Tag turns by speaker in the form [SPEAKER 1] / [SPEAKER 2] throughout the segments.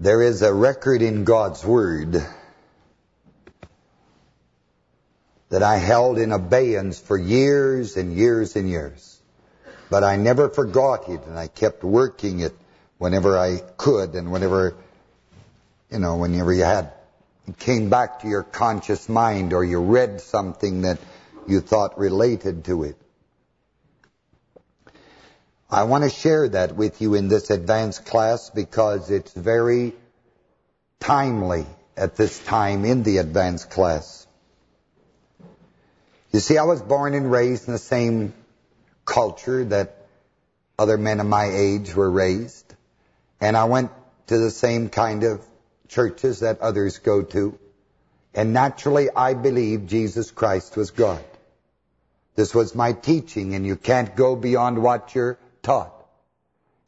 [SPEAKER 1] There is a record in God's Word that I held in abeyance for years and years and years. But I never forgot it, and I kept working it whenever I could, and whenever, you know, whenever you had, it came back to your conscious mind, or you read something that you thought related to it. I want to share that with you in this advanced class because it's very timely at this time in the advanced class. You see, I was born and raised in the same culture that other men of my age were raised. And I went to the same kind of churches that others go to. And naturally, I believed Jesus Christ was God. This was my teaching, and you can't go beyond what you're taught.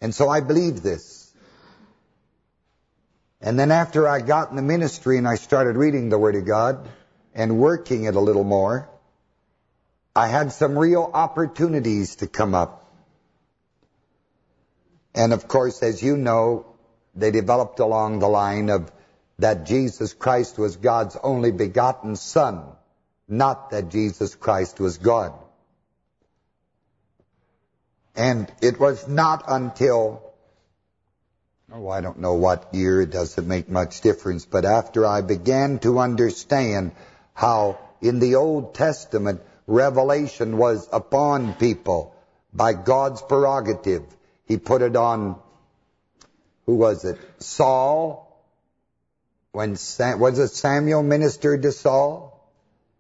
[SPEAKER 1] And so I believed this. And then after I got in the ministry and I started reading the Word of God and working it a little more, I had some real opportunities to come up. And of course, as you know, they developed along the line of that Jesus Christ was God's only begotten Son, not that Jesus Christ was God. And it was not until, oh, I don't know what year, it doesn't make much difference, but after I began to understand how in the Old Testament, revelation was upon people by God's prerogative. He put it on, who was it? Saul. When Sam, was it Samuel ministered to Saul?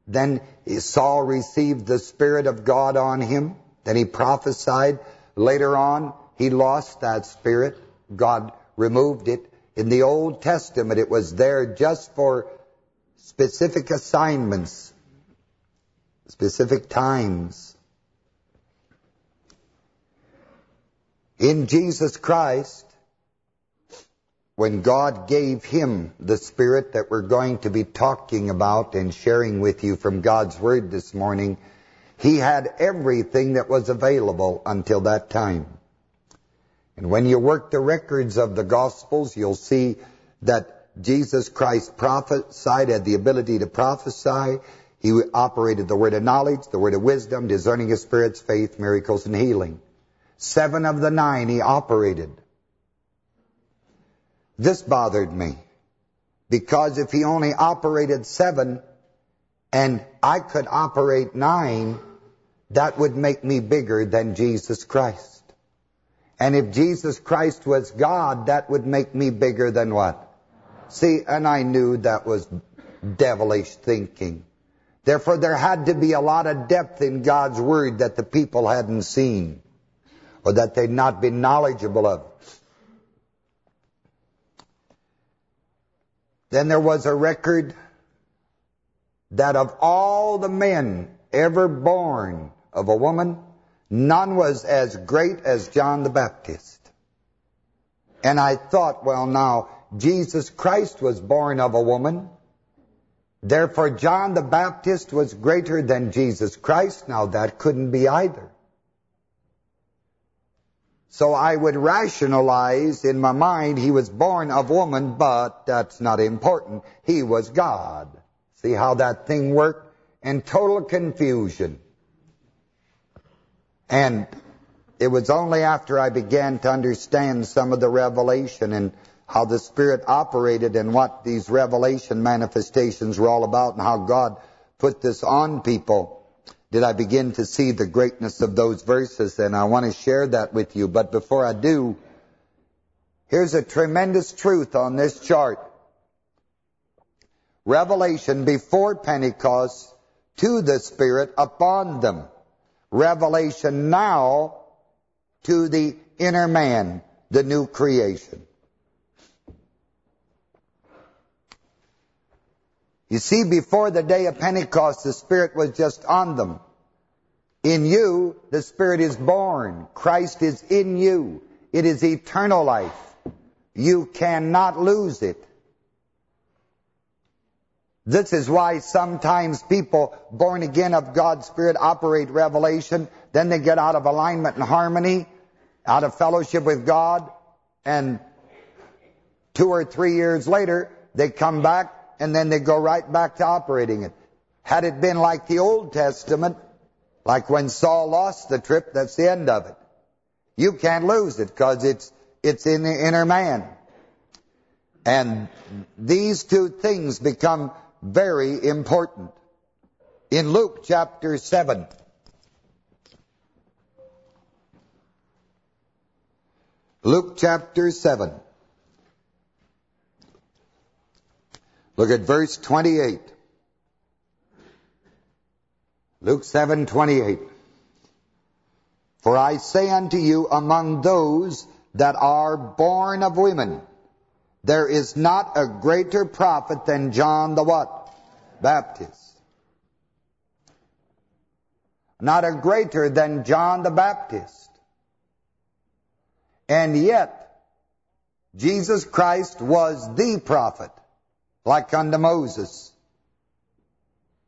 [SPEAKER 1] Then Saul received the Spirit of God on him. Then he prophesied. Later on, he lost that spirit. God removed it. In the Old Testament, it was there just for specific assignments, specific times. In Jesus Christ, when God gave him the Spirit that we're going to be talking about and sharing with you from God's Word this morning, he had everything that was available until that time. And when you work the records of the Gospels, you'll see that Jesus Christ prophesied, had the ability to prophesy. He operated the word of knowledge, the word of wisdom, discerning of spirits, faith, miracles, and healing. Seven of the nine he operated. This bothered me. Because if he only operated seven, and I could operate nine, that would make me bigger than Jesus Christ. And if Jesus Christ was God, that would make me bigger than what? See, and I knew that was devilish thinking. Therefore, there had to be a lot of depth in God's Word that the people hadn't seen or that they'd not been knowledgeable of. Then there was a record that of all the men ever born of a woman, none was as great as John the Baptist. And I thought, well now, Jesus Christ was born of a woman. Therefore, John the Baptist was greater than Jesus Christ. Now, that couldn't be either. So I would rationalize in my mind, he was born of woman, but that's not important. He was God. See how that thing worked? And total confusion. And it was only after I began to understand some of the revelation and how the Spirit operated and what these revelation manifestations were all about and how God put this on people did I begin to see the greatness of those verses and I want to share that with you. But before I do, here's a tremendous truth on this chart. Revelation before Pentecost to the Spirit upon them revelation now to the inner man, the new creation. You see, before the day of Pentecost, the Spirit was just on them. In you, the Spirit is born. Christ is in you. It is eternal life. You cannot lose it. This is why sometimes people born again of God's Spirit operate revelation, then they get out of alignment and harmony, out of fellowship with God, and two or three years later, they come back and then they go right back to operating it. Had it been like the Old Testament, like when Saul lost the trip, that's the end of it. You can't lose it because it's it's in the inner man. And these two things become very important. In Luke chapter 7, Luke chapter 7, look at verse 28. Luke 7, 28. For I say unto you, among those that are born of women, there is not a greater prophet than John the what? Baptist. Not a greater than John the Baptist. And yet, Jesus Christ was the prophet, like unto Moses.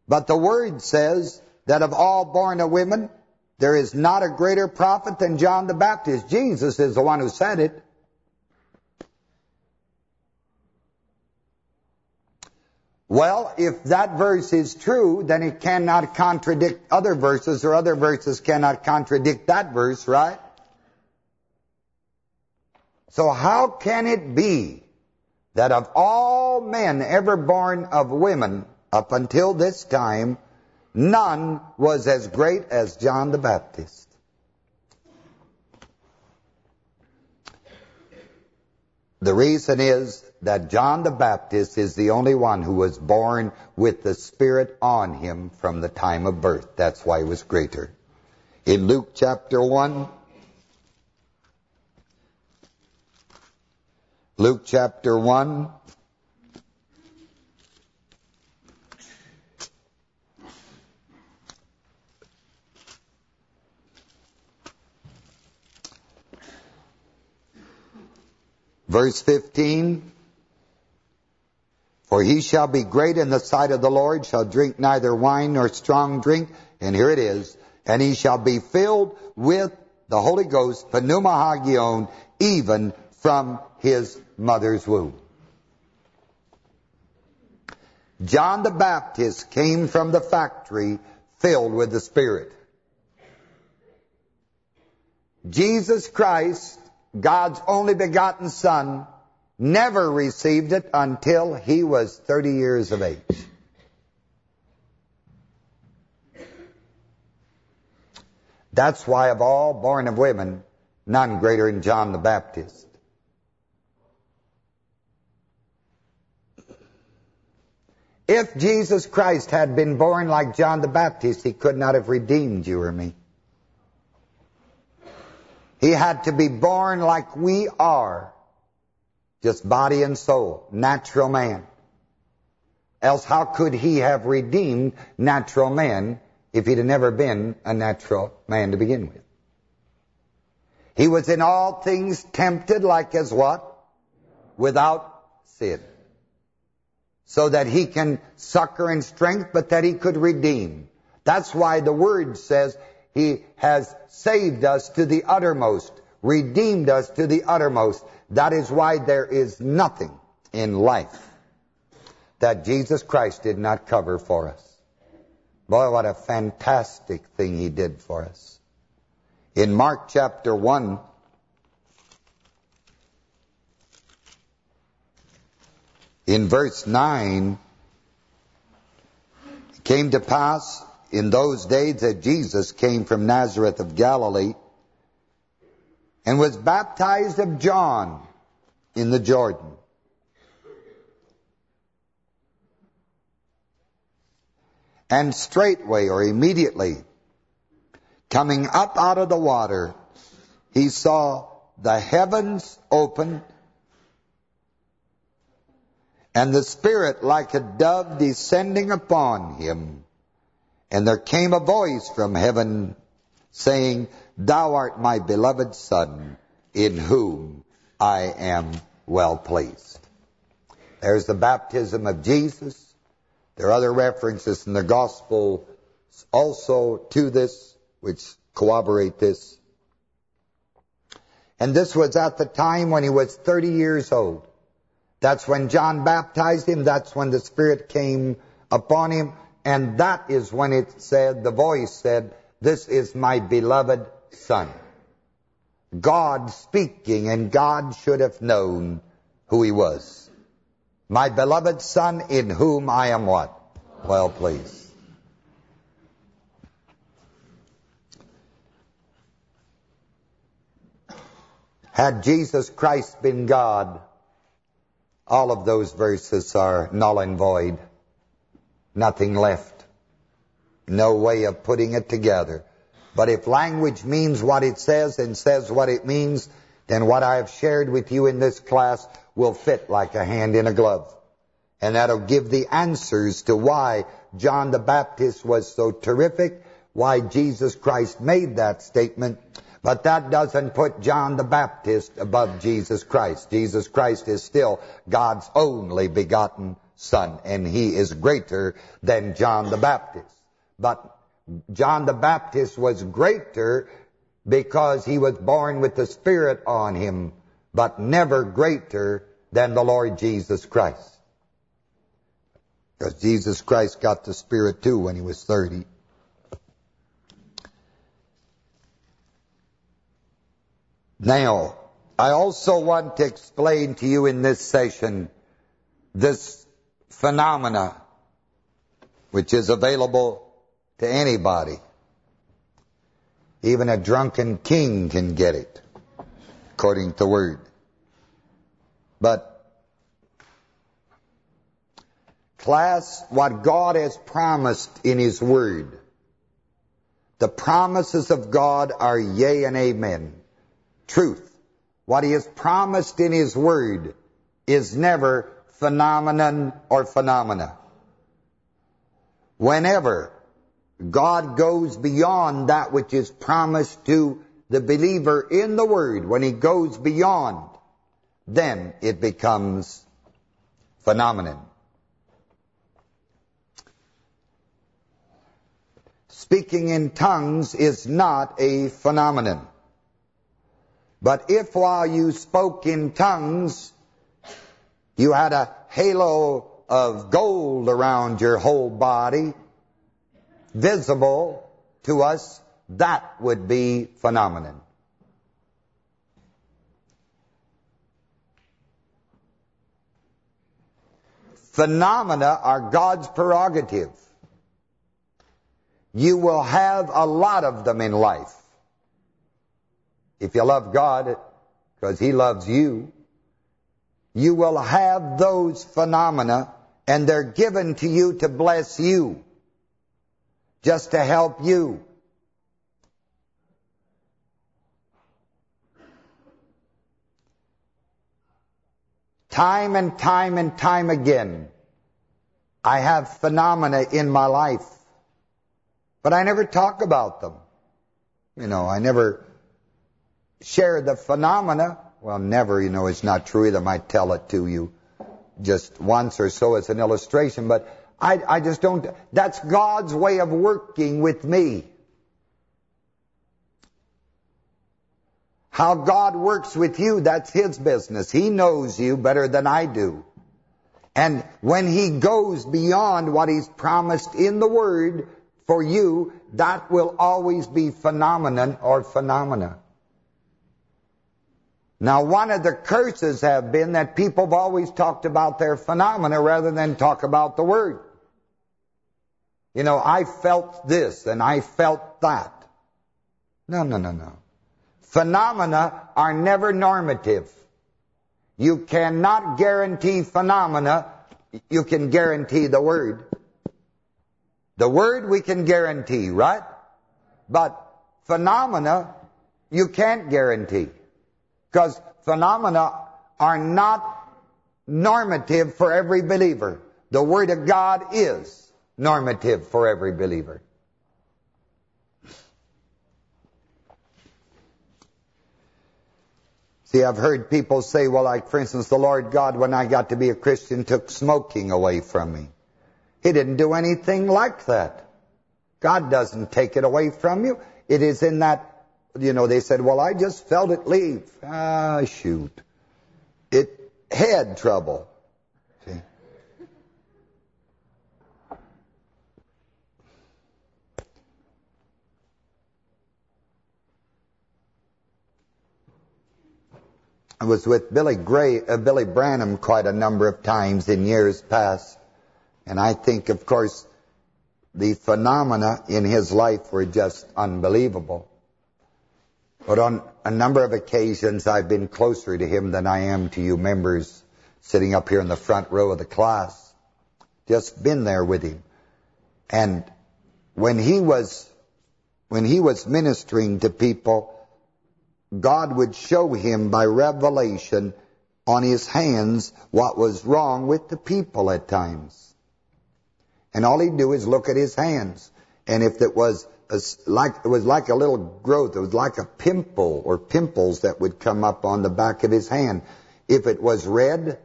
[SPEAKER 1] But the Word says that of all born of women, there is not a greater prophet than John the Baptist. Jesus is the one who said it. Well, if that verse is true, then it cannot contradict other verses, or other verses cannot contradict that verse, right? So how can it be that of all men ever born of women up until this time, none was as great as John the Baptist? The reason is that John the Baptist is the only one who was born with the Spirit on him from the time of birth. That's why he was greater. In Luke chapter 1, Luke chapter 1, Verse 15, For he shall be great in the sight of the Lord, shall drink neither wine nor strong drink, and here it is, and he shall be filled with the Holy Ghost, pneuma hagion, even from his mother's womb. John the Baptist came from the factory filled with the Spirit. Jesus Christ God's only begotten Son, never received it until he was 30 years of age. That's why of all born of women, none greater than John the Baptist. If Jesus Christ had been born like John the Baptist, he could not have redeemed you or me. He had to be born like we are, just body and soul, natural man. Else how could he have redeemed natural man if he'd never been a natural man to begin with? He was in all things tempted like as what? Without sin. So that he can succor in strength, but that he could redeem. That's why the word says he has saved us to the uttermost, redeemed us to the uttermost. That is why there is nothing in life that Jesus Christ did not cover for us. Boy, what a fantastic thing he did for us. In Mark chapter 1, in verse 9, it came to pass in those days that Jesus came from Nazareth of Galilee and was baptized of John in the Jordan. And straightway or immediately, coming up out of the water, he saw the heavens open and the Spirit like a dove descending upon him. And there came a voice from heaven saying, Thou art my beloved Son, in whom I am well pleased. There's the baptism of Jesus. There are other references in the Gospel also to this, which corroborate this. And this was at the time when he was 30 years old. That's when John baptized him. That's when the Spirit came upon him. And that is when it said, the voice said, this is my beloved Son. God speaking, and God should have known who he was. My beloved Son in whom I am what? Well pleased. Had Jesus Christ been God, all of those verses are null and void. Nothing left. No way of putting it together. But if language means what it says and says what it means, then what I have shared with you in this class will fit like a hand in a glove. And that'll give the answers to why John the Baptist was so terrific, why Jesus Christ made that statement, but that doesn't put John the Baptist above Jesus Christ. Jesus Christ is still God's only begotten Son, and he is greater than John the Baptist. But John the Baptist was greater because he was born with the Spirit on him, but never greater than the Lord Jesus Christ. Because Jesus Christ got the Spirit too when he was 30. Now, I also want to explain to you in this session this phenomena which is available to anybody. Even a drunken king can get it, according to the Word. But, class, what God has promised in His Word, the promises of God are yea and amen truth. What he has promised in his word is never phenomenon or phenomena. Whenever God goes beyond that which is promised to the believer in the word, when he goes beyond, then it becomes phenomenon. Speaking in tongues is not a phenomenon. But if while you spoke in tongues, you had a halo of gold around your whole body, visible to us, that would be phenomenon. Phenomena are God's prerogative. You will have a lot of them in life. If you love God, because He loves you, you will have those phenomena, and they're given to you to bless you, just to help you. Time and time and time again, I have phenomena in my life, but I never talk about them. You know, I never share the phenomena. Well, never, you know, it's not true either. I might tell it to you just once or so as an illustration, but I, I just don't, that's God's way of working with me. How God works with you, that's His business. He knows you better than I do. And when He goes beyond what He's promised in the Word for you, that will always be phenomenon or phenomena. Now, one of the curses have been that people have always talked about their phenomena rather than talk about the Word. You know, I felt this and I felt that. No, no, no, no. Phenomena are never normative. You cannot guarantee phenomena. You can guarantee the Word. The Word we can guarantee, right? But phenomena, you can't guarantee. Because phenomena are not normative for every believer. The Word of God is normative for every believer. See, I've heard people say, well, like, for instance, the Lord God, when I got to be a Christian, took smoking away from me. He didn't do anything like that. God doesn't take it away from you. It is in that you know, they said, well, I just felt it leave. Ah, shoot. It had trouble. I was with Billy Gray, uh, Billy Branham quite a number of times in years past. And I think, of course, the phenomena in his life were just unbelievable. But on a number of occasions, I've been closer to him than I am to you members sitting up here in the front row of the class. Just been there with him. And when he was when he was ministering to people, God would show him by revelation on his hands what was wrong with the people at times. And all he'd do is look at his hands. And if it was a, like it was like a little growth, it was like a pimple or pimples that would come up on the back of his hand. If it was red,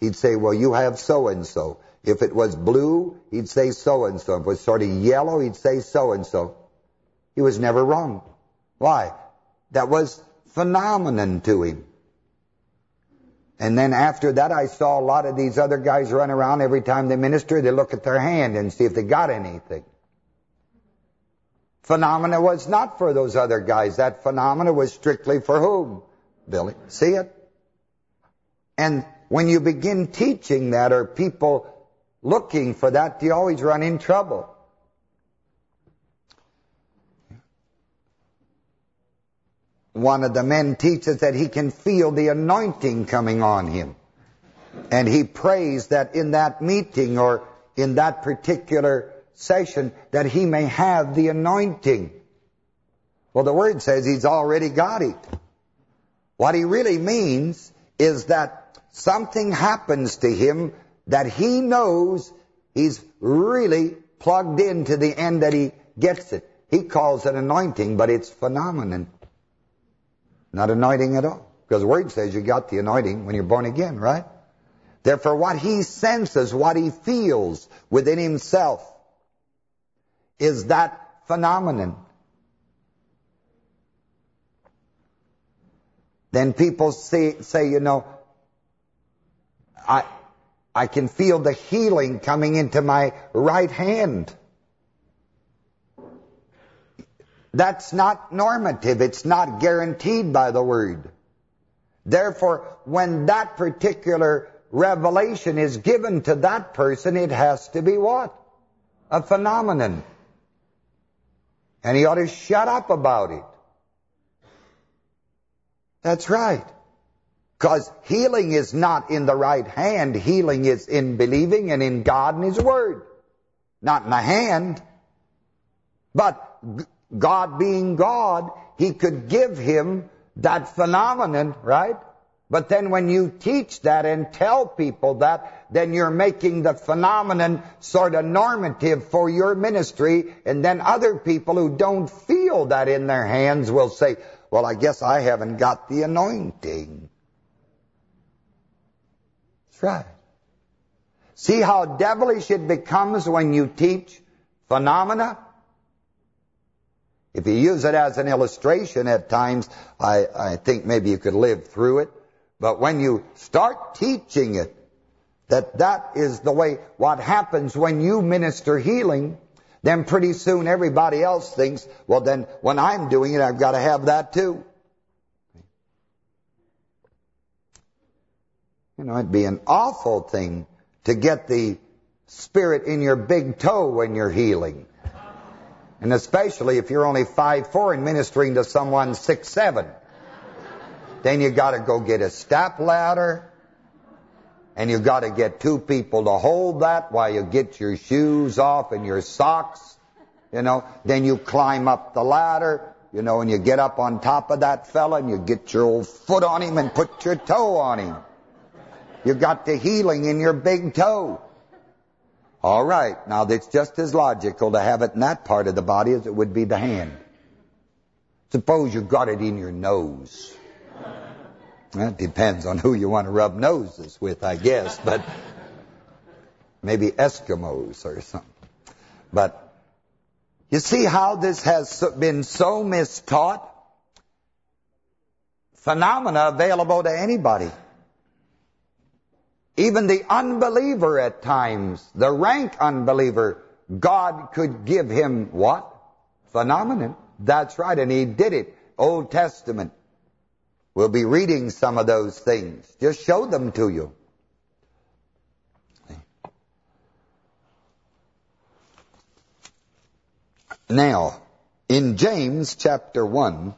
[SPEAKER 1] he'd say, well, you have so-and-so. If it was blue, he'd say so-and-so. If it was sort of yellow, he'd say so-and-so. He was never wrong. Why? That was phenomenon to him. And then after that, I saw a lot of these other guys run around every time they minister. They look at their hand and see if they got anything. Phenomena was not for those other guys. That phenomena was strictly for whom? Billy. See it? And when you begin teaching that or people looking for that, you always run in trouble. One of the men teaches that he can feel the anointing coming on him. And he prays that in that meeting or in that particular session that he may have the anointing. Well, the word says he's already got it. What he really means is that something happens to him that he knows he's really plugged into the end that he gets it. He calls it anointing, but it's phenomenon. Not anointing at all. Because the Word says you got the anointing when you're born again, right? Therefore, what he senses, what he feels within himself is that phenomenon. Then people say, say, you know, I, I can feel the healing coming into my right hand. That's not normative. It's not guaranteed by the Word. Therefore, when that particular revelation is given to that person, it has to be what? A phenomenon. And he ought to shut up about it. That's right. Because healing is not in the right hand. Healing is in believing and in God and His Word. Not in the hand. But God being God, he could give him that phenomenon, right? But then when you teach that and tell people that, then you're making the phenomenon sort of normative for your ministry, and then other people who don't feel that in their hands will say, well, I guess I haven't got the anointing. That's right. See how devilish it becomes when you teach phenomena? If you use it as an illustration at times, I, I think maybe you could live through it. But when you start teaching it, that that is the way, what happens when you minister healing, then pretty soon everybody else thinks, well then, when I'm doing it, I've got to have that too. You know, it'd be an awful thing to get the spirit in your big toe when you're healing. And especially if you're only five four and ministering to someone six seven, Then you got to go get a step ladder. And you got to get two people to hold that while you get your shoes off and your socks. You know, then you climb up the ladder, you know, and you get up on top of that fella and you get your old foot on him and put your toe on him. You got the healing in your big toe. All right, now it's just as logical to have it in that part of the body as it would be the hand. Suppose you got it in your nose. That depends on who you want to rub noses with, I guess, but maybe Eskimos or something. But you see how this has been so mistaught? Phenomena available to anybody. Even the unbeliever at times, the rank unbeliever, God could give him what? Phenomenon. That's right, and he did it. Old Testament. We'll be reading some of those things. Just show them to you. Now, in James chapter 1,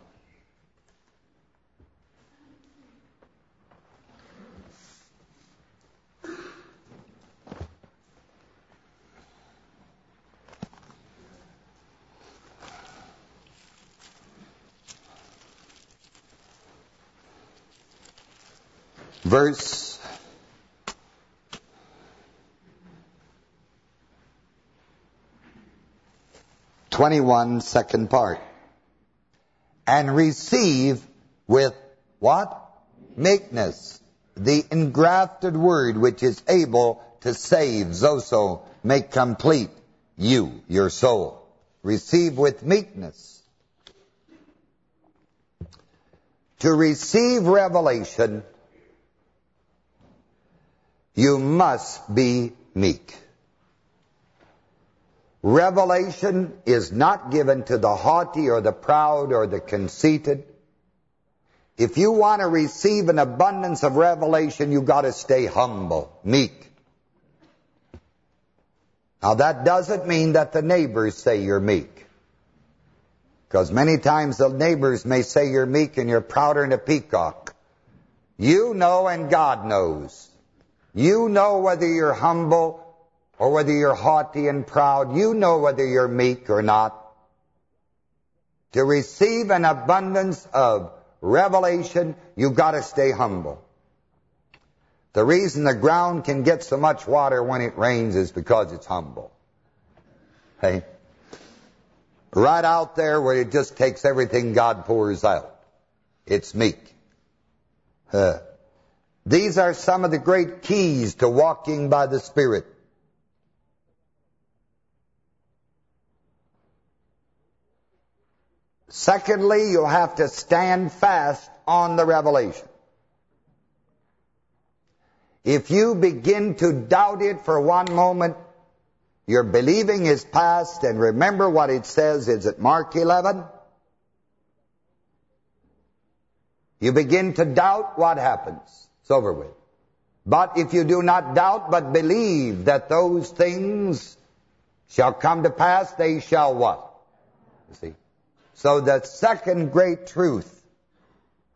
[SPEAKER 1] verse 21, second part. And receive with what? Meekness. The engrafted word which is able to save, sozo, make complete you, your soul. Receive with meekness. To receive revelation, you must be meek. Revelation is not given to the haughty or the proud or the conceited. If you want to receive an abundance of revelation, you've got to stay humble, meek. Now that doesn't mean that the neighbors say you're meek. Because many times the neighbors may say you're meek and you're prouder than a peacock. You know and God knows. You know whether you're humble or whether you're haughty and proud. You know whether you're meek or not. To receive an abundance of revelation, you've got to stay humble. The reason the ground can get so much water when it rains is because it's humble. Hey? Right out there where it just takes everything God pours out. It's meek. Uh, these are some of the great keys to walking by the Spirit. Secondly, you'll have to stand fast on the revelation. If you begin to doubt it for one moment, your believing is past, and remember what it says, is it Mark 11? You begin to doubt, what happens? It's over with. But if you do not doubt, but believe that those things shall come to pass, they shall what? You see? So the second great truth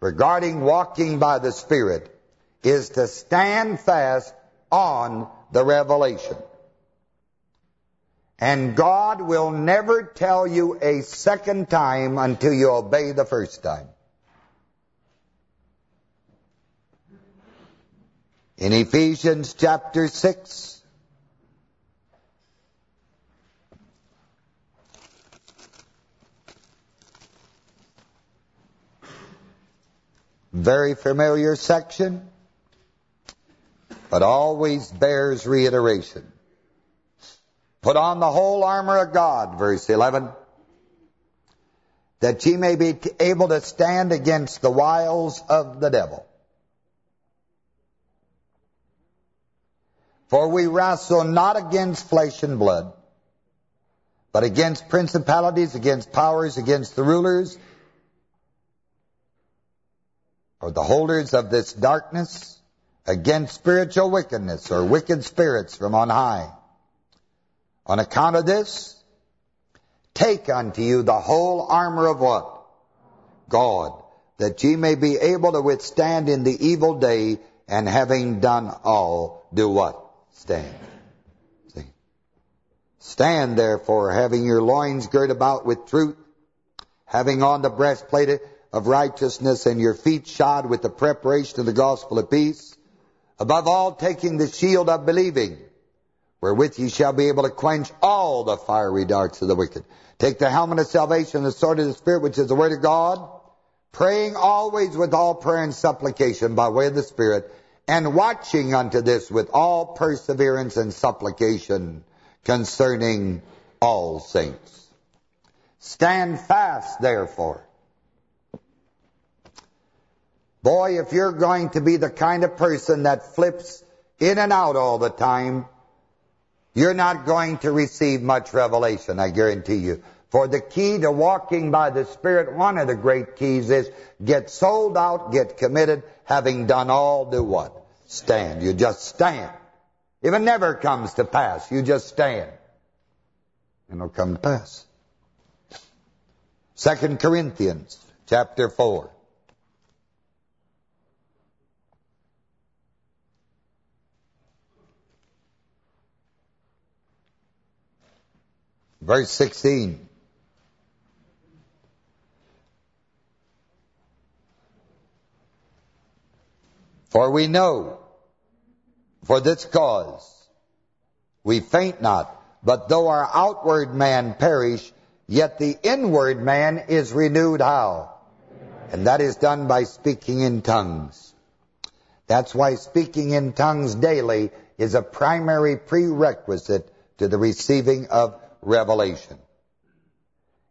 [SPEAKER 1] regarding walking by the Spirit is to stand fast on the revelation. And God will never tell you a second time until you obey the first time. In Ephesians chapter 6, very familiar section, but always bears reiteration. Put on the whole armor of God, verse 11, that ye may be able to stand against the wiles of the devil. For we wrestle not against flesh and blood, but against principalities, against powers, against the rulers, or the holders of this darkness, against spiritual wickedness, or wicked spirits from on high. On account of this, take unto you the whole armor of what? God, that ye may be able to withstand in the evil day, and having done all, do what? Stand. See? Stand therefore, having your loins girt about with truth, having on the breastplate of righteousness, and your feet shod with the preparation of the gospel of peace, above all taking the shield of believing, wherewith ye shall be able to quench all the fiery darts of the wicked. Take the helmet of salvation, and the sword of the Spirit, which is the word of God, praying always with all prayer and supplication by way of the Spirit, and watching unto this with all perseverance and supplication concerning all saints. Stand fast, therefore. Boy, if you're going to be the kind of person that flips in and out all the time, you're not going to receive much revelation, I guarantee you. For the key to walking by the Spirit, one of the great keys is get sold out, get committed, having done all, do what? Stand. You just stand. If it never comes to pass, you just stand. And it'll come to pass. Second Corinthians chapter 4. Verse 16. For we know, for this cause, we faint not, but though our outward man perish, yet the inward man is renewed how? And that is done by speaking in tongues. That's why speaking in tongues daily is a primary prerequisite to the receiving of revelation.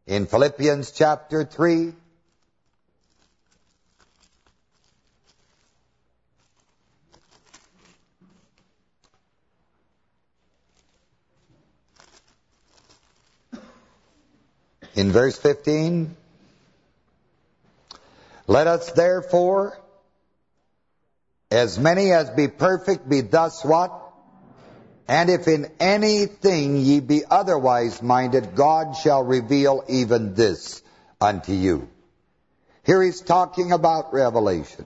[SPEAKER 1] In Philippians chapter 3, in verse 15, Let us therefore, as many as be perfect, be thus what? And if in anything ye be otherwise minded, God shall reveal even this unto you. Here he's talking about revelation.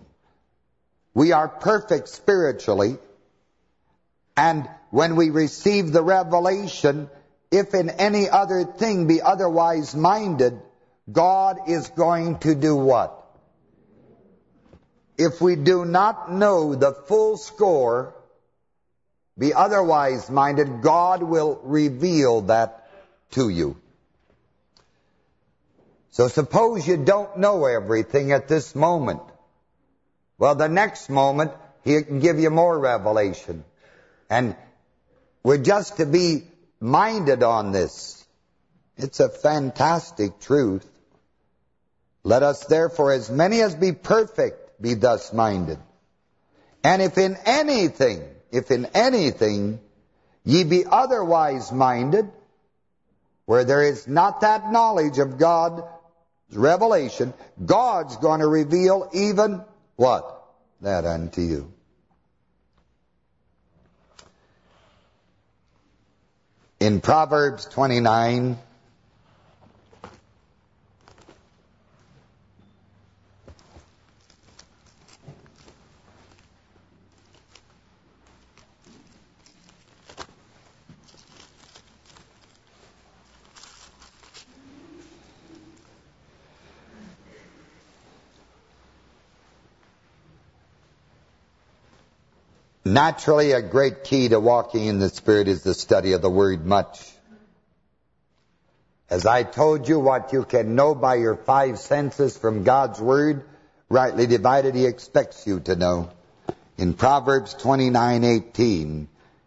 [SPEAKER 1] We are perfect spiritually, and when we receive the revelation, if in any other thing be otherwise minded, God is going to do what? If we do not know the full score, be otherwise minded, God will reveal that to you. So suppose you don't know everything at this moment. Well, the next moment, he can give you more revelation. And we're just to be minded on this. It's a fantastic truth. Let us therefore, as many as be perfect, be thus minded. And if in anything, if in anything ye be otherwise minded, where there is not that knowledge of God's revelation, God's going to reveal even what? That unto you. In Proverbs 29, Naturally, a great key to walking in the Spirit is the study of the Word much. As I told you, what you can know by your five senses from God's Word, rightly divided, He expects you to know. In Proverbs 29:18,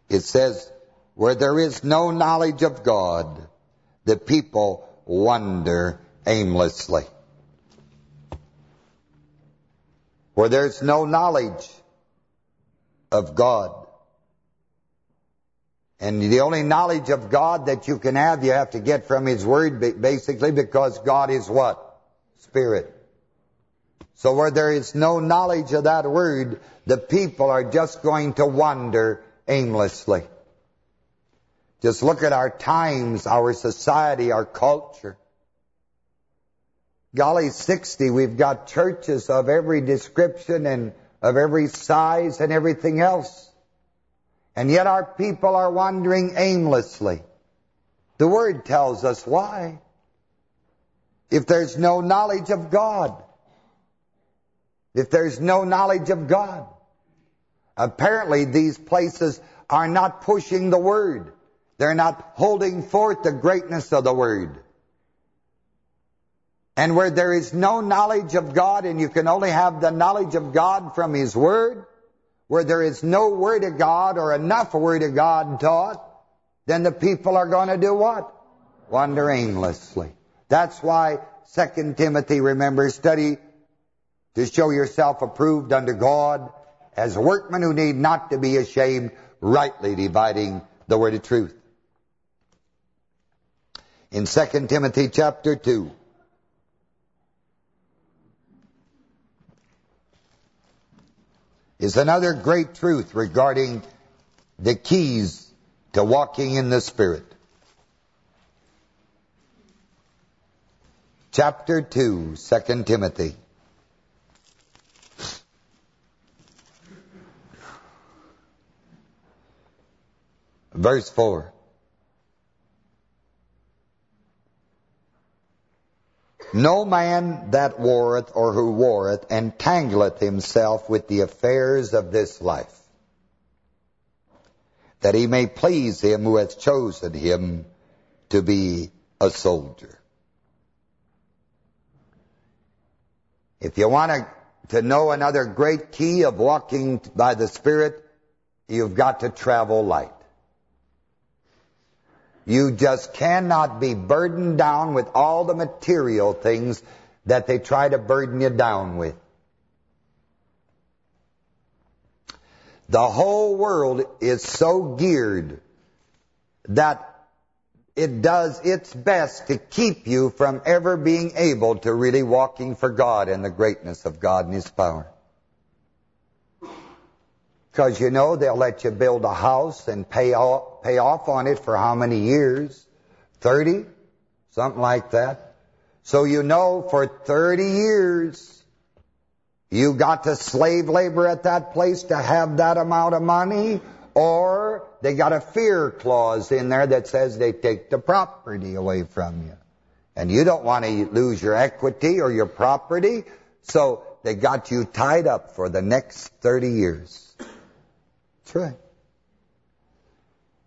[SPEAKER 1] it says, Where there is no knowledge of God, the people wander aimlessly. Where there's no knowledge of God. And the only knowledge of God that you can have, you have to get from His Word, basically, because God is what? Spirit. So where there is no knowledge of that Word, the people are just going to wander aimlessly. Just look at our times, our society, our culture. Golly, 60, we've got churches of every description and of every size and everything else. And yet our people are wandering aimlessly. The Word tells us why. If there's no knowledge of God, if there's no knowledge of God, apparently these places are not pushing the Word. They're not holding forth the greatness of the Word. And where there is no knowledge of God, and you can only have the knowledge of God from His Word, where there is no Word of God or enough Word of God taught, then the people are going to do what? Wander aimlessly. That's why 2 Timothy, remember, study to show yourself approved unto God as workmen who need not to be ashamed, rightly dividing the word of truth. in 2 Timothy chapter 2. Is another great truth regarding the keys to walking in the Spirit. Chapter 2, 2 Timothy. Verse 4. No man that warreth or who warreth entangleth himself with the affairs of this life, that he may please him who hath chosen him to be a soldier. If you want to, know another great key of walking by the Spirit, you've got to travel light. You just cannot be burdened down with all the material things that they try to burden you down with. The whole world is so geared that it does its best to keep you from ever being able to really walking for God and the greatness of God and His power. Because, you know, they'll let you build a house and pay off, pay off on it for how many years? 30? Something like that. So you know for 30 years you got to slave labor at that place to have that amount of money or they got a fear clause in there that says they take the property away from you. And you don't want to lose your equity or your property, so they got you tied up for the next 30 years. Right.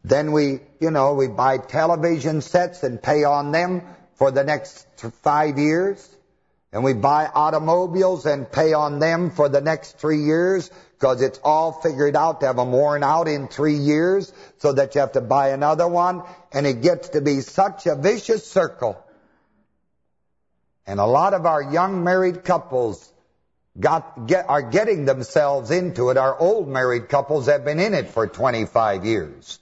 [SPEAKER 1] Then we, you know, we buy television sets and pay on them for the next five years. And we buy automobiles and pay on them for the next three years because it's all figured out to have them worn out in three years so that you have to buy another one. And it gets to be such a vicious circle. And a lot of our young married couples got get, are getting themselves into it. Our old married couples have been in it for 25 years.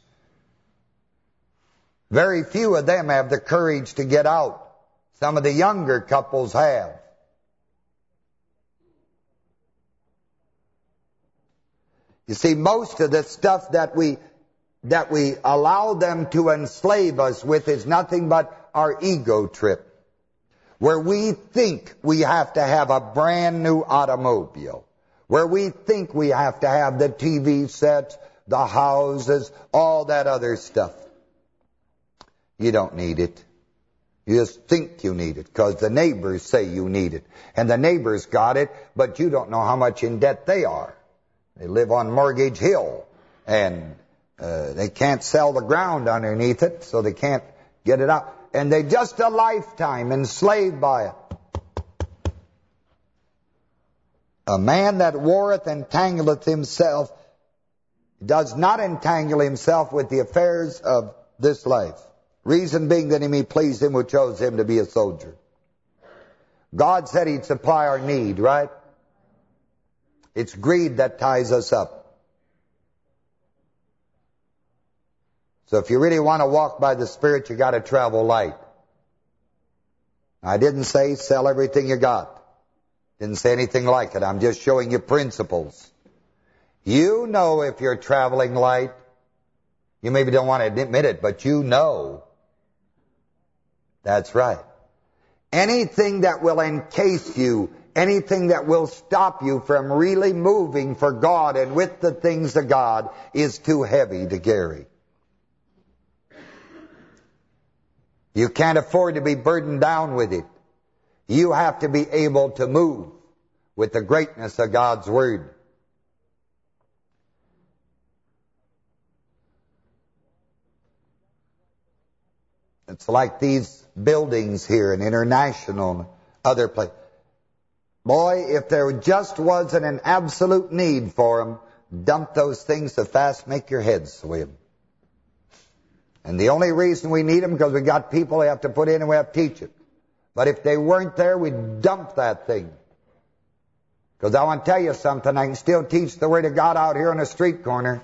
[SPEAKER 1] Very few of them have the courage to get out. Some of the younger couples have. You see, most of the stuff that we that we allow them to enslave us with is nothing but our ego trip where we think we have to have a brand new automobile, where we think we have to have the TV sets, the houses, all that other stuff. You don't need it. You just think you need it because the neighbors say you need it. And the neighbors got it, but you don't know how much in debt they are. They live on Mortgage Hill, and uh, they can't sell the ground underneath it, so they can't get it out and they just a lifetime enslaved by it. A man that warreth entangleth himself does not entangle himself with the affairs of this life. Reason being that he may please him who chose him to be a soldier. God said he'd supply our need, right? It's greed that ties us up. So if you really want to walk by the Spirit, you got to travel light. I didn't say sell everything you got. Didn't say anything like it. I'm just showing you principles. You know if you're traveling light. You maybe don't want to admit it, but you know. That's right. Anything that will encase you, anything that will stop you from really moving for God and with the things of God is too heavy to carry. You can't afford to be burdened down with it. You have to be able to move with the greatness of God's Word. It's like these buildings here in International and other places. Boy, if there just wasn't an absolute need for them, dump those things so fast make your head swim. And the only reason we need them because we got people we have to put in and we have to teach it. But if they weren't there, we'd dump that thing. Because I want to tell you something, I can still teach the Word of God out here on a street corner.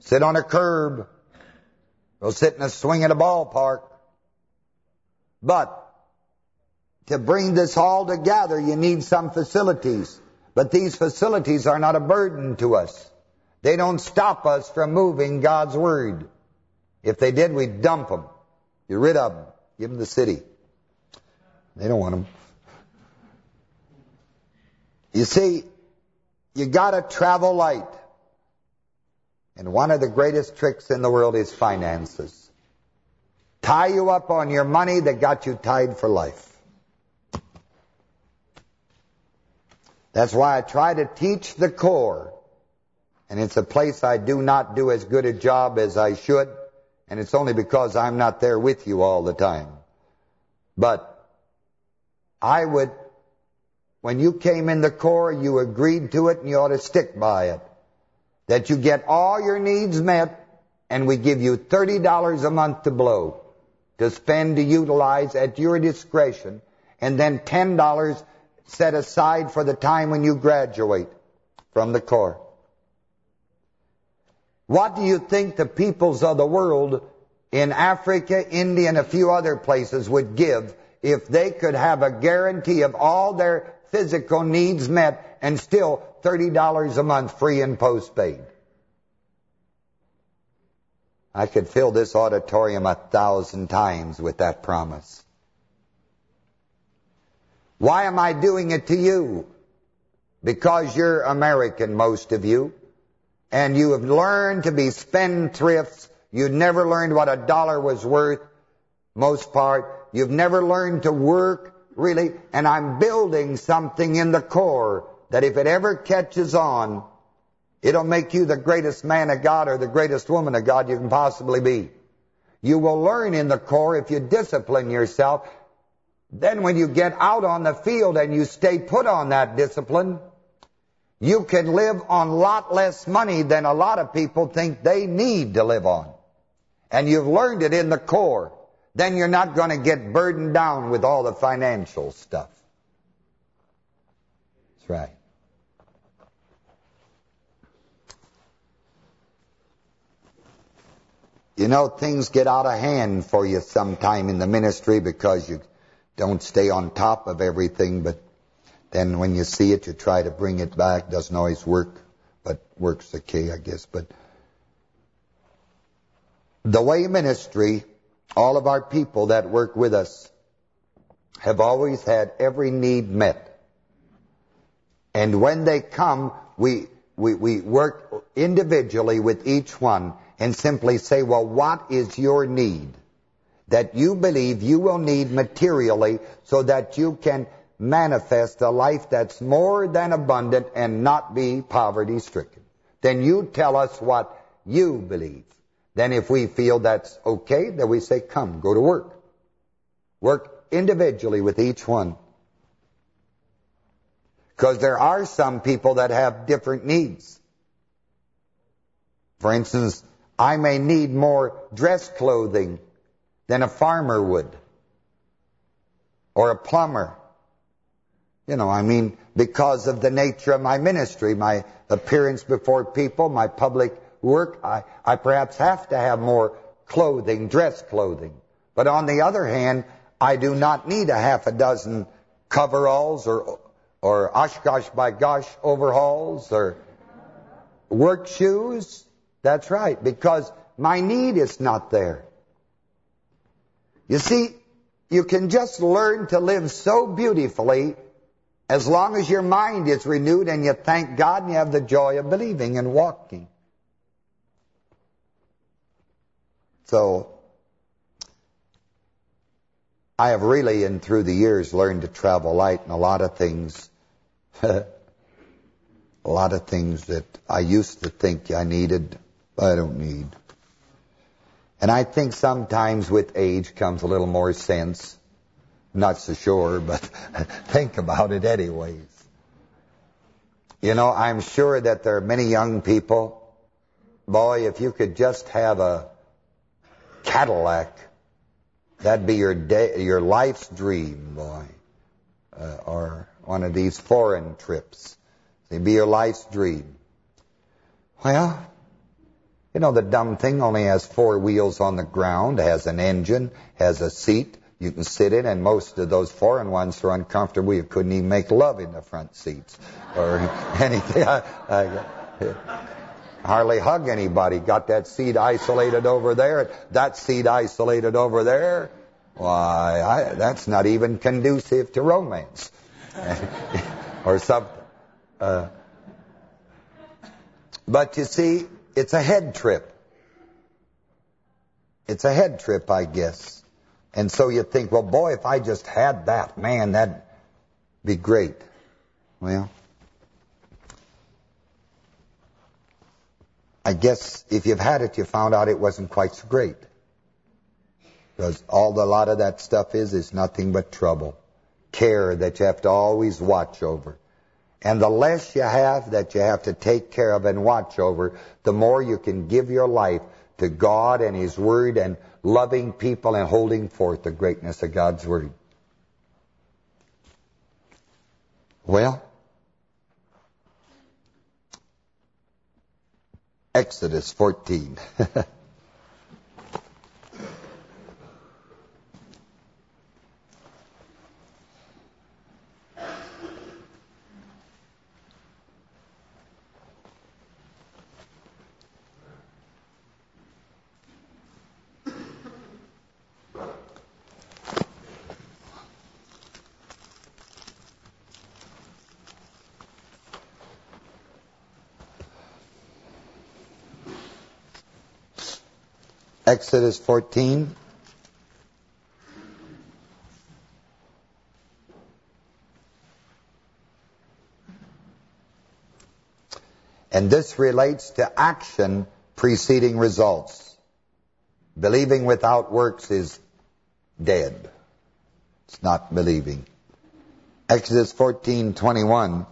[SPEAKER 1] Sit on a curb. Go sit in a swing at a ballpark. But to bring this all together, you need some facilities. But these facilities are not a burden to us. They don't stop us from moving God's Word. If they did, we'd dump them. Get rid of them. Give them the city. They don't want them. You see, you got to travel light. And one of the greatest tricks in the world is finances. Tie you up on your money that got you tied for life. That's why I try to teach the Corps. And it's a place I do not do as good a job as I should. And it's only because I'm not there with you all the time. But I would, when you came in the Corps, you agreed to it and you ought to stick by it. That you get all your needs met and we give you $30 a month to blow, to spend, to utilize at your discretion, and then $10 set aside for the time when you graduate from the Corps. What do you think the peoples of the world in Africa, India, and a few other places would give if they could have a guarantee of all their physical needs met and still $30 a month free and postpaid? I could fill this auditorium a thousand times with that promise. Why am I doing it to you? Because you're American, most of you, and you have learned to be spendthrifts. You never learned what a dollar was worth, most part. You've never learned to work, really, and I'm building something in the Corps that if it ever catches on, it'll make you the greatest man of God or the greatest woman of God you can possibly be. You will learn in the Corps if you discipline yourself then when you get out on the field and you stay put on that discipline, you can live on a lot less money than a lot of people think they need to live on. And you've learned it in the Corps. Then you're not going to get burdened down with all the financial stuff. That's right. You know, things get out of hand for you sometime in the ministry because you don't stay on top of everything, but then when you see it, you try to bring it back. Doesn't always work, but works okay, I guess. But the way ministry, all of our people that work with us have always had every need met. And when they come, we, we, we work individually with each one and simply say, well, what is your need? that you believe you will need materially so that you can manifest a life that's more than abundant and not be poverty-stricken. Then you tell us what you believe. Then if we feel that's okay, then we say, come, go to work. Work individually with each one. Because there are some people that have different needs. For instance, I may need more dress clothing than a farmer would. Or a plumber. You know, I mean, because of the nature of my ministry, my appearance before people, my public work, I, I perhaps have to have more clothing, dress clothing. But on the other hand, I do not need a half a dozen coveralls or or OshKosh B'gosh overhauls or work shoes. That's right, because my need is not there. You see, you can just learn to live so beautifully as long as your mind is renewed and you thank God and you have the joy of believing and walking. So, I have really, and through the years, learned to travel light in a lot of things. a lot of things that I used to think I needed, I don't need. And I think sometimes with age comes a little more sense. Not so sure, but think about it anyways. You know, I'm sure that there are many young people, boy, if you could just have a Cadillac, that'd be your day, your life's dream, boy. Uh, or one of these foreign trips. It'd be your life's dream. Well, You know, the dumb thing only has four wheels on the ground, has an engine, has a seat you can sit in, and most of those foreign ones are uncomfortable. You couldn't even make love in the front seats or anything. I, I, hardly hug anybody. Got that seat isolated over there, that seat isolated over there. Why, I, that's not even conducive to romance. or something. Uh, but you see, it's a head trip. It's a head trip, I guess. And so you think, well, boy, if I just had that, man, that'd be great. Well, I guess if you've had it, you found out it wasn't quite so great. Because all the, lot of that stuff is, is nothing but trouble. Care that you have to always watch over. And the less you have that you have to take care of and watch over, the more you can give your life to God and His Word and loving people and holding forth the greatness of God's Word. Well, Exodus 14. Exodus 14. And this relates to action preceding results. Believing without works is dead. It's not believing. Exodus 14:21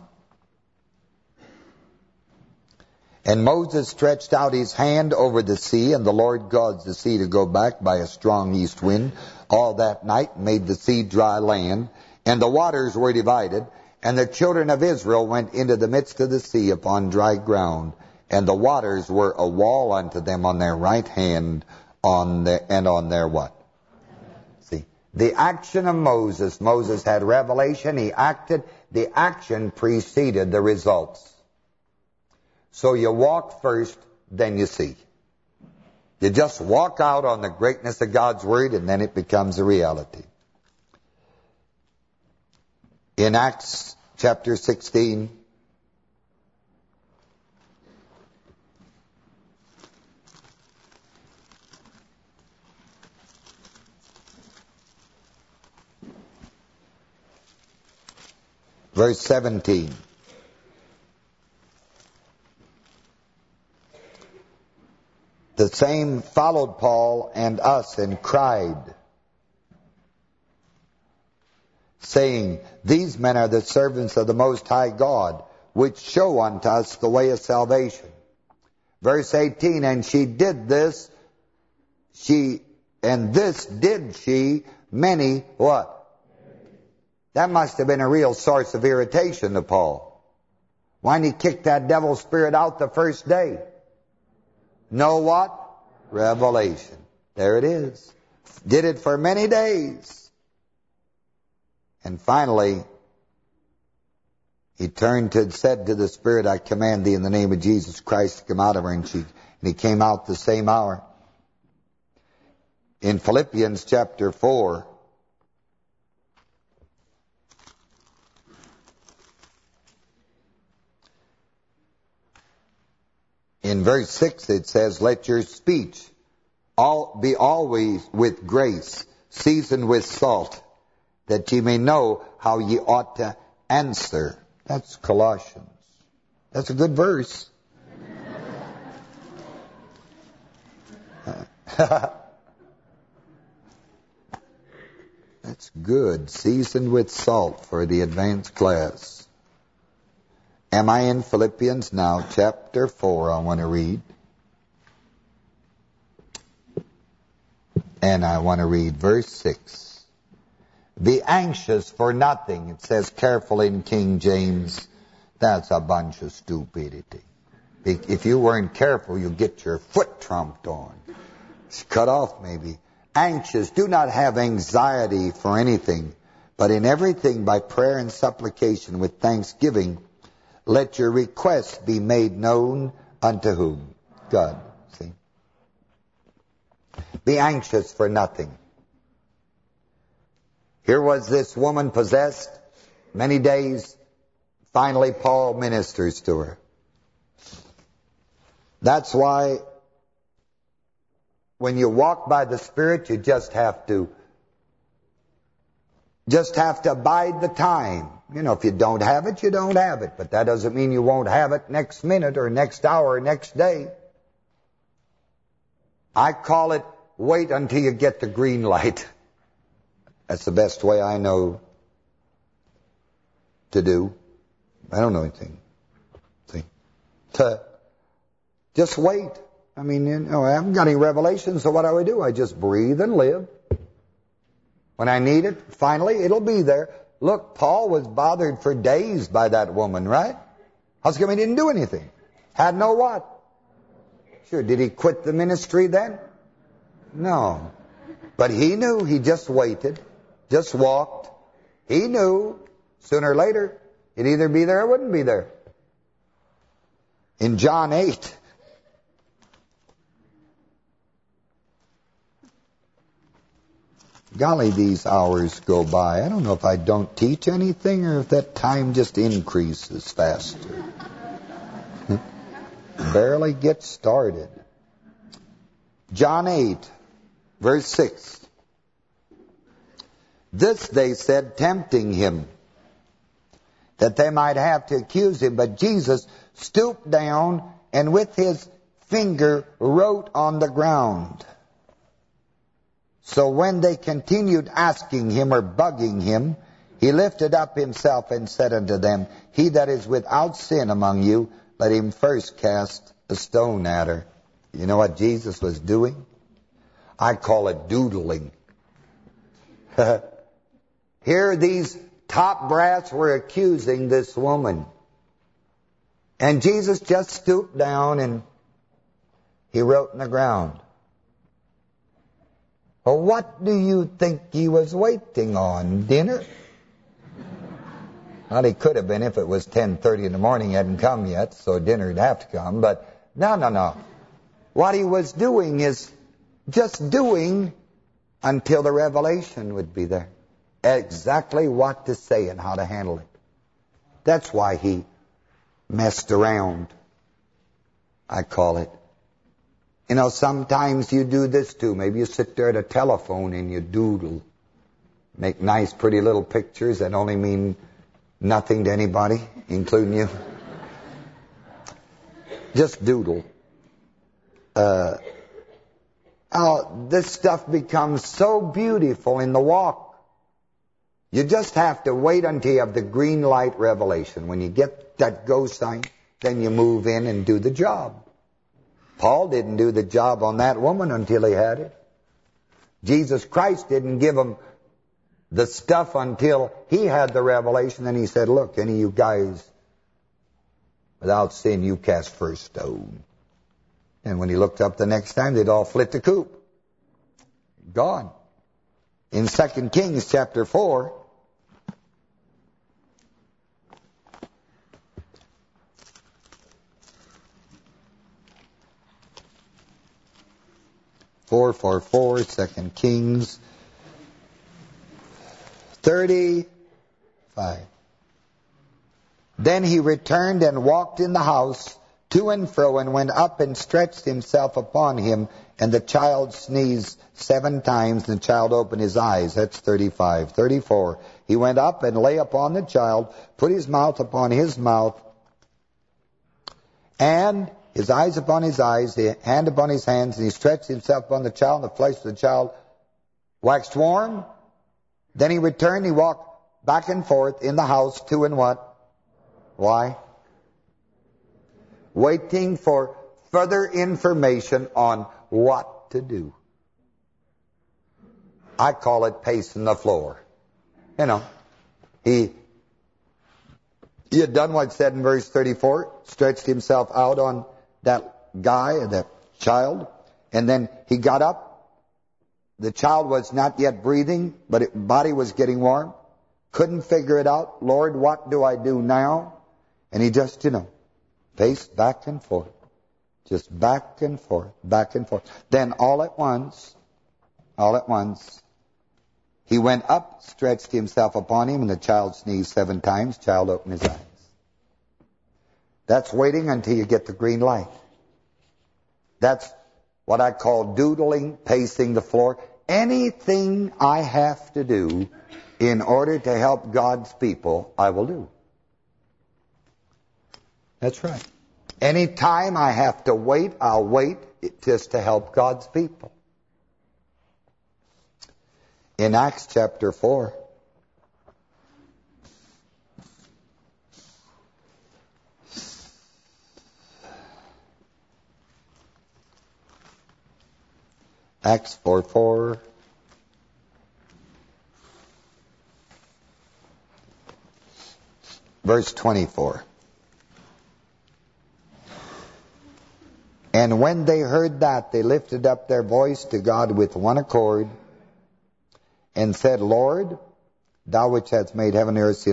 [SPEAKER 1] And Moses stretched out his hand over the sea, and the Lord caused the sea to go back by a strong east wind all that night, made the sea dry land, and the waters were divided, and the children of Israel went into the midst of the sea upon dry ground, and the waters were a wall unto them on their right hand on their, and on their what? See, the action of Moses, Moses had revelation, he acted, the action preceded the results. So you walk first, then you see. You just walk out on the greatness of God's Word, and then it becomes a reality. In Acts chapter 16, verse 17. The same followed Paul and us and cried, saying, These men are the servants of the Most High God, which show unto us the way of salvation. Verse 18, And she did this, she, and this did she, many, what? That must have been a real source of irritation to Paul. Why didn't he kick that devil spirit out the first day? Know what? Revelation. There it is. Did it for many days. And finally, he turned to said to the Spirit, I command thee in the name of Jesus Christ to come out of her. And, she, and he came out the same hour. In Philippians chapter 4, in verse 6 it says, Let your speech all be always with grace, seasoned with salt, that ye may know how ye ought to answer. That's Colossians. That's a good verse. That's good. Seasoned with salt for the advanced class. Am I in Philippians now? Chapter 4 I want to read. And I want to read verse 6. Be anxious for nothing. It says careful in King James. That's a bunch of stupidity. If you weren't careful, you'll get your foot trumped on. It's cut off maybe. Anxious. Do not have anxiety for anything, but in everything by prayer and supplication with thanksgiving, let your request be made known unto whom? God. See? Be anxious for nothing. Here was this woman possessed many days. Finally, Paul ministers to her. That's why when you walk by the Spirit, you just have to just have to abide the time. You know, if you don't have it, you don't have it. But that doesn't mean you won't have it next minute or next hour or next day. I call it wait until you get the green light. That's the best way I know to do. I don't know anything. See? To just wait. I mean, you know, I haven't got any revelation, so what do I do? I just breathe and live. When I need it, finally, it'll be there. Look, Paul was bothered for days by that woman, right? How's come he didn't do anything? Had no what? Sure, did he quit the ministry then? No. But he knew he just waited, just walked. He knew sooner or later it'd either be there or wouldn't be there. In John 8, golly, these hours go by. I don't know if I don't teach anything or if that time just increases faster. Barely get started. John 8, verse 6. This they said, tempting him, that they might have to accuse him. But Jesus stooped down and with his finger wrote on the ground. So when they continued asking him or bugging him, he lifted up himself and said unto them, He that is without sin among you, let him first cast a stone at her. You know what Jesus was doing? I call it doodling. Here these top brass were accusing this woman. And Jesus just stooped down and he wrote in the ground. Well, what do you think he was waiting on? Dinner? Well, he could have been if it was 10.30 in the morning. He hadn't come yet, so dinner'd have to come. But no, no, no. What he was doing is just doing until the revelation would be there. Exactly what to say and how to handle it. That's why he messed around, I call it. You know, sometimes you do this too. Maybe you sit there at a telephone and you doodle. Make nice, pretty little pictures that only mean nothing to anybody, including you. Just doodle. Uh, oh, this stuff becomes so beautiful in the walk. You just have to wait until you have the green light revelation. When you get that go sign, then you move in and do the job. Paul didn't do the job on that woman until he had it. Jesus Christ didn't give him the stuff until he had the revelation. And he said, look, any of you guys without sin, you cast first stone. And when he looked up the next time, they'd all flit the coop. Gone. In 2 Kings chapter 4, 444, 2 Kings 35. Then he returned and walked in the house to and fro and went up and stretched himself upon him and the child sneezed seven times and the child opened his eyes. That's 35. 34. He went up and lay upon the child, put his mouth upon his mouth, and his eyes upon his eyes, the hand upon his hands, and he stretched himself upon the child, and the flesh of the child waxed warm. Then he returned, he walked back and forth in the house, to and what? Why? Waiting for further information on what to do. I call it pacing the floor. You know, he he had done what said in verse 34, stretched himself out on that guy, that child, and then he got up. The child was not yet breathing, but it, body was getting warm. Couldn't figure it out. Lord, what do I do now? And he just, you know, paced back and forth. Just back and forth, back and forth. Then all at once, all at once, he went up, stretched himself upon him, and the child sneezed seven times. Child opened his eyes. That's waiting until you get the green light. That's what I call doodling, pacing the floor. Anything I have to do in order to help God's people, I will do. That's right. Anytime I have to wait, I'll wait just to help God's people. In Acts chapter 4, Acts 4, 4. Verse 24. And when they heard that, they lifted up their voice to God with one accord and said, Lord, thou which hast made heaven and earth,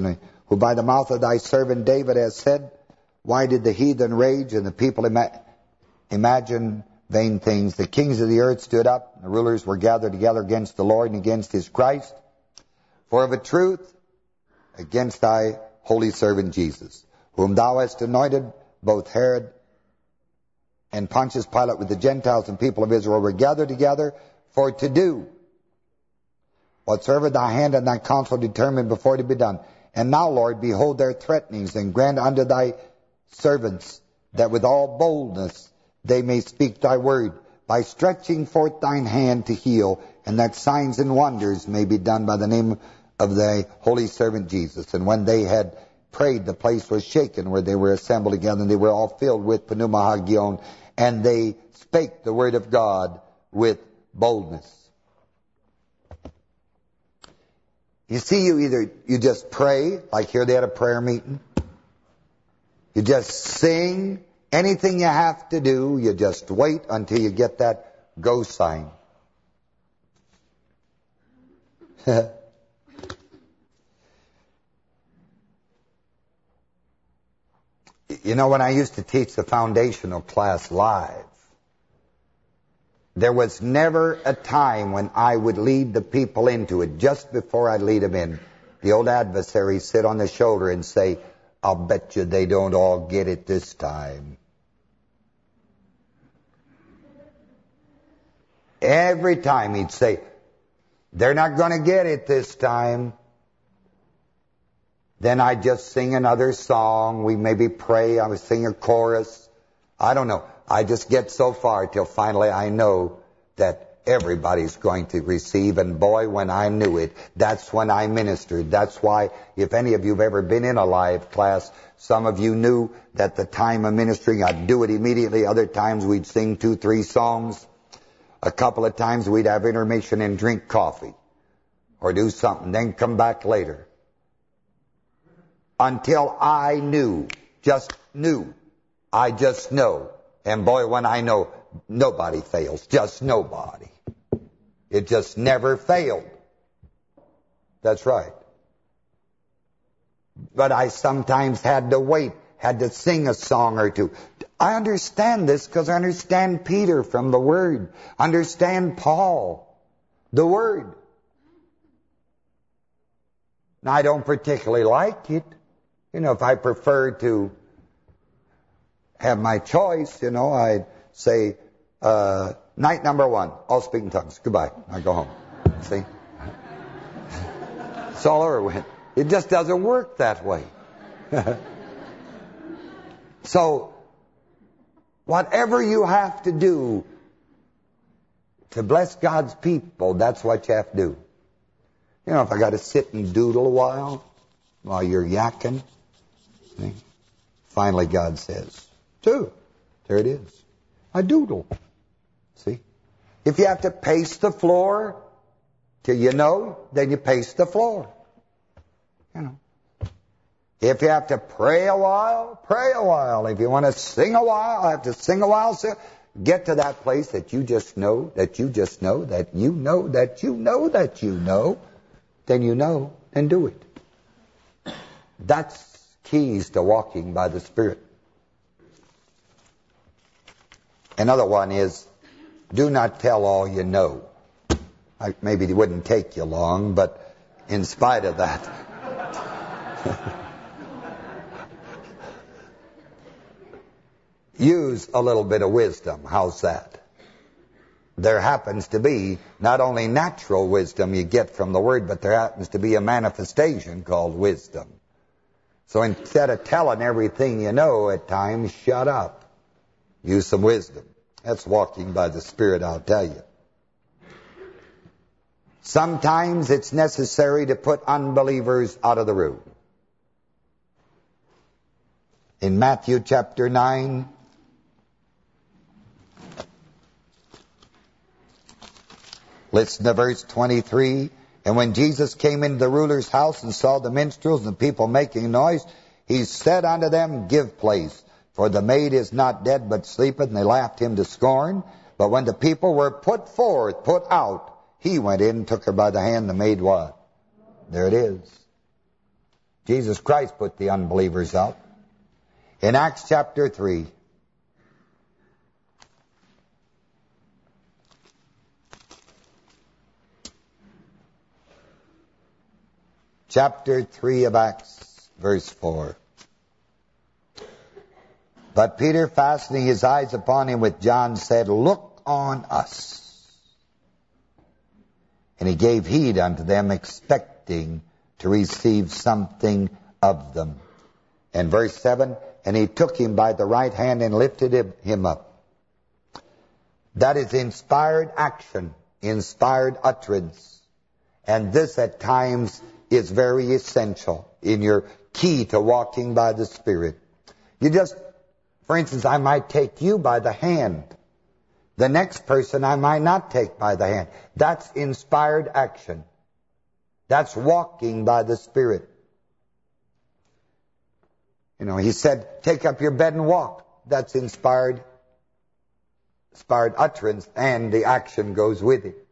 [SPEAKER 1] who by the mouth of thy servant David has said, Why did the heathen rage and the people ima imagine vain things? The kings of the earth stood up, and the rulers were gathered together against the Lord and against his Christ. For of a truth, against thy holy servant Jesus, whom thou hast anointed, both Herod and Pontius Pilate with the Gentiles and people of Israel were gathered together for to do whatsoever thy hand and thy counsel determined before to be done. And now, Lord, behold their threatenings, and grant unto thy servants that with all boldness they may speak thy word, by stretching forth thine hand to heal, and that signs and wonders may be done by the name of thy holy servant Jesus. And when they had prayed, the place was shaken where they were assembled together, and they were all filled with pneuma hagion, and they spake the word of God with boldness. You see, you either you just pray, like here they had a prayer meeting. You just sing. Anything you have to do, you just wait until you get that go sign. You know, when I used to teach the foundational class live, there was never a time when I would lead the people into it. Just before I lead them in, the old adversary sit on the shoulder and say, I'll bet you they don't all get it this time. Every time he'd say, they're not going to get it this time. Then I'd just sing another song. We maybe pray. I would sing a chorus. I don't know. I just get so far till finally I know that everybody's going to receive. And boy, when I knew it, that's when I ministered. That's why, if any of you have ever been in a live class, some of you knew that the time of ministering, I'd do it immediately. Other times we'd sing two, three songs. A couple of times we'd have intermission and drink coffee or do something, then come back later until I knew, just knew. I just know. And boy, when I know, nobody fails, just nobody. It just never failed. That's right. But I sometimes had to wait, had to sing a song or two. I understand this because I understand Peter from the Word. Understand Paul, the Word. Now, I don't particularly like it. You know, if I preferred to have my choice, you know, I'd say, uh, night number one, all speak in tongues. Goodbye. I go home. See? it's all over with. It just doesn't work that way. so, whatever you have to do to bless God's people, that's what you have to do. You know, if I got to sit and doodle a while, while you're yakking, See? Finally, God says, two. There it is. I doodle. See? If you have to pace the floor till you know, then you pace the floor. You know. If you have to pray a while, pray a while. If you want to sing a while, have to sing a while. So get to that place that you just know, that you just know, that you know, that you know, that you know. Then you know, and do it. That's keys to walking by the Spirit. Another one is, do not tell all you know. Maybe it wouldn't take you long, but in spite of that. use a little bit of wisdom. How's that? There happens to be not only natural wisdom you get from the Word, but there happens to be a manifestation called wisdom. So instead of telling everything you know at times, shut up. Use some wisdom. That's walking by the Spirit, I'll tell you. Sometimes it's necessary to put unbelievers out of the room. In Matthew chapter 9, listen to verse 23. And when Jesus came into the ruler's house and saw the minstrels and the people making noise, he said unto them, Give place, for the maid is not dead, but sleepeth. And they laughed him to scorn. But when the people were put forth, put out, he went in, and took her by the hand, the maid what? There it is. Jesus Christ put the unbelievers out. In Acts chapter 3, chapter 3 of Acts, verse 4. But Peter, fastening his eyes upon him with John, said, Look on us. And he gave heed unto them, expecting to receive something of them. And verse 7, And he took him by the right hand and lifted him up. That is inspired action, inspired utterance. And this at times is very essential in your key to walking by the Spirit. You just for instance, I might take you by the hand. The next person I might not take by the hand. That's inspired action. That's walking by the Spirit. You know, he said, take up your bed and walk. That's inspired, inspired utterance, and the action goes with it.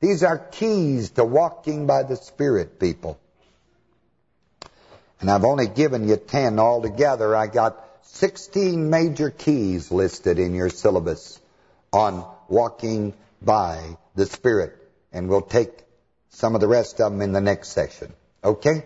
[SPEAKER 1] These are keys to walking by the Spirit, people. And I've only given you ten altogether. I got 16 major keys listed in your syllabus on walking by the Spirit. And we'll take some of the rest of them in the next session. Okay?